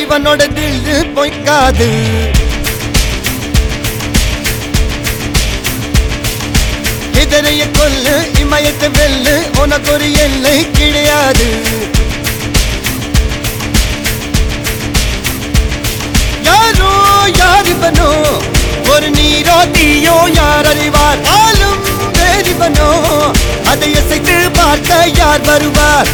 இவனோட தில்லு பொய்க்காது. இதனைய கொல்லு இமயத்தை வெல்லு உனக்கு ஒரு எல்லை கிடையாது. யாரோ யார் இவனோ ஒரு நீரோ தீயோ யார் அறிவார்? ஆளும் வேறிவனோ அதை அசைத்து பார்க்க யார் வருவார்?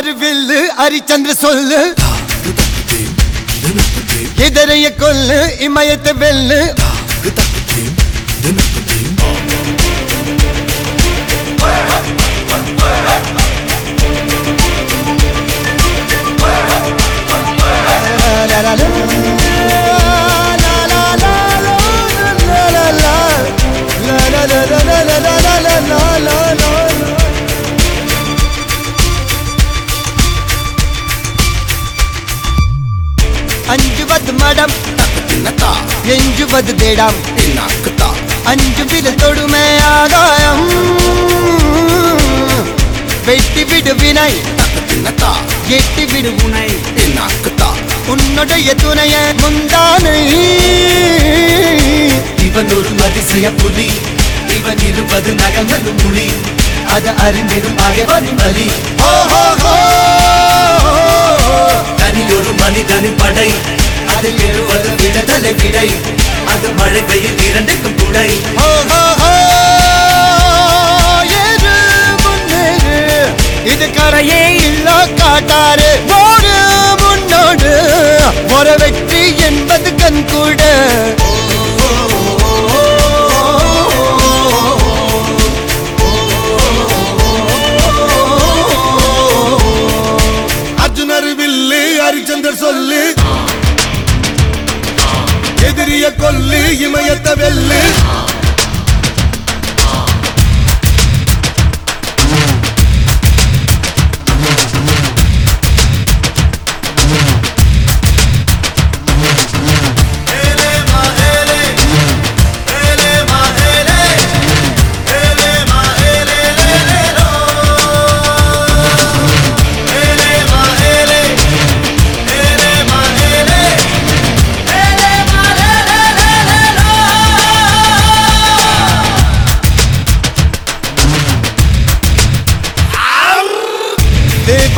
அர்ஜுனர் வில்லு ஹரிச்சந்திர சொல்லு. இதரைய கொல்லு இமயத்தை வெல்லு. மடம். எஞ்சுவது தேடம் அஞ்சு விரல் தொடுமே ஆகாயம். வெட்டி விடு வினை. எட்டி விடு உனை. உன்னுடைய துணைய முந்தானை. இவன் ஒரு அதிசய புலி. இவன் இருபது நகங்களும் மொழி அது அறிந்திடும் ஆகவனின் வலி. ஹோ ஹோ ஹோ அது எழுவது விடுதலை விடை. அது மழை பெய்யும் இரண்டுக்கும் துடை இது கரையே இல்லா காட்டாரு எதிரிய கொல்லு இமயத்த வெல்லு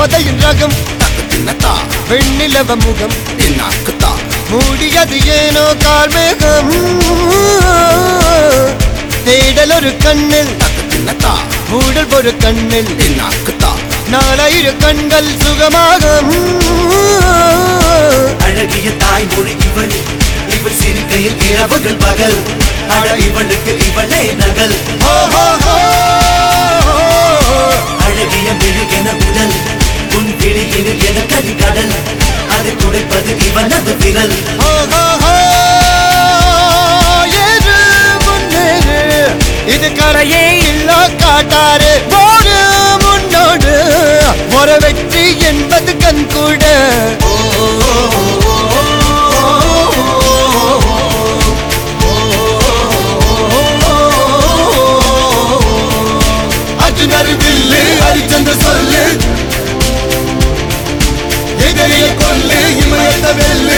தேவதையின் ரகம். வெண்ணிலவ முகம். மூடியது ஏனோ கார்மேகம் தேடல் ஒரு கண்ணில். மூடல் ஒரு கண்ணில். நாலாயிரம் கண்கள் சுகமாக அழகிய தாய்மொழி இவள். இவள் சிரிக்கையில் இரவுகள் பகல். அழ இவளுக்கு இவளே நகல். அழகிய முன்னேறு? இது கரையே இல்ல காட்டாரு ஓடு முன்னோடு. ஒரு வெற்றி என்பது கண் கூட. அர்ஜுனர் வில்லு ஹரிச்சந்திர சொல்லு. எதிரிய கொல்லு இமயத்த வெல்லு.